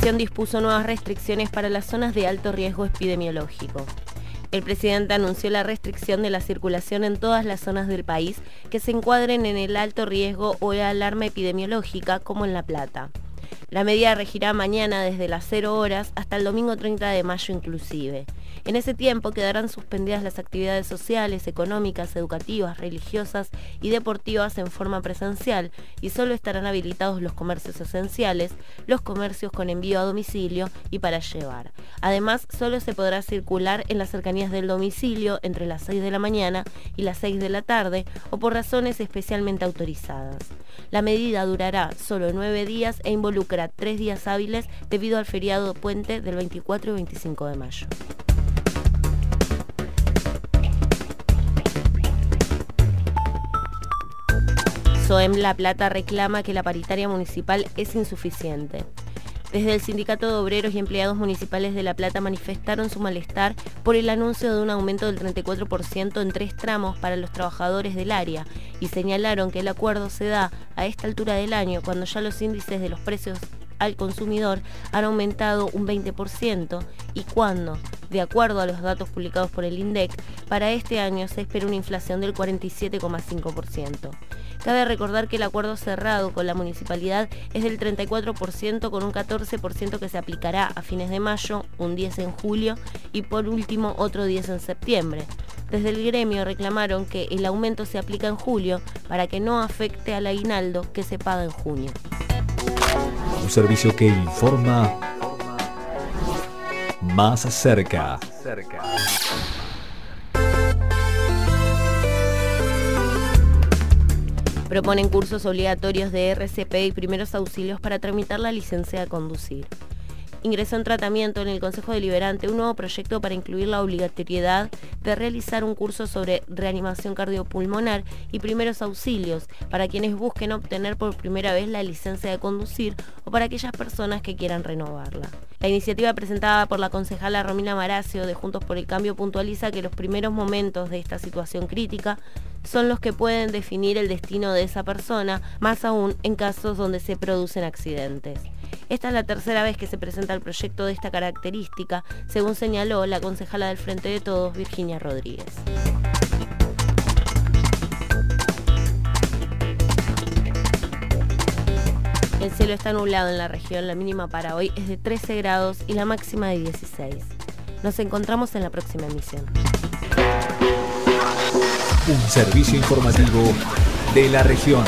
Nación dispuso nuevas restricciones para las zonas de alto riesgo epidemiológico. El presidente anunció la restricción de la circulación en todas las zonas del país que se encuadren en el alto riesgo o la alarma epidemiológica, como en La Plata. La medida regirá mañana desde las 0 horas hasta el domingo 30 de mayo inclusive. En ese tiempo quedarán suspendidas las actividades sociales, económicas, educativas, religiosas y deportivas en forma presencial y solo estarán habilitados los comercios esenciales, los comercios con envío a domicilio y para llevar. Además, solo se podrá circular en las cercanías del domicilio entre las 6 de la mañana y las 6 de la tarde o por razones especialmente autorizadas. La medida durará solo nueve días e involucra tres días hábiles debido al feriado puente del 24 y 25 de mayo. SOEM La Plata reclama que la paritaria municipal es insuficiente. Desde el Sindicato de Obreros y Empleados Municipales de La Plata manifestaron su malestar por el anuncio de un aumento del 34% en tres tramos para los trabajadores del área y señalaron que el acuerdo se da a esta altura del año cuando ya los índices de los precios al consumidor han aumentado un 20% y cuando, de acuerdo a los datos publicados por el INDEC, para este año se espera una inflación del 47,5%. Cabe recordar que el acuerdo cerrado con la municipalidad es del 34% con un 14% que se aplicará a fines de mayo, un 10 en julio y por último otro 10 en septiembre. Desde el gremio reclamaron que el aumento se aplica en julio para que no afecte al aguinaldo que se paga en junio. Un servicio que informa más cerca. Proponen cursos obligatorios de RCP y primeros auxilios para tramitar la licencia de conducir ingresó en tratamiento en el Consejo Deliberante un nuevo proyecto para incluir la obligatoriedad de realizar un curso sobre reanimación cardiopulmonar y primeros auxilios para quienes busquen obtener por primera vez la licencia de conducir o para aquellas personas que quieran renovarla. La iniciativa presentada por la concejala Romina Maracio de Juntos por el Cambio puntualiza que los primeros momentos de esta situación crítica son los que pueden definir el destino de esa persona, más aún en casos donde se producen accidentes. Esta es la tercera vez que se presenta el proyecto de esta característica, según señaló la concejala del Frente de Todos, Virginia Rodríguez. El cielo está nublado en la región, la mínima para hoy es de 13 grados y la máxima de 16. Nos encontramos en la próxima emisión. Un servicio informativo de la región.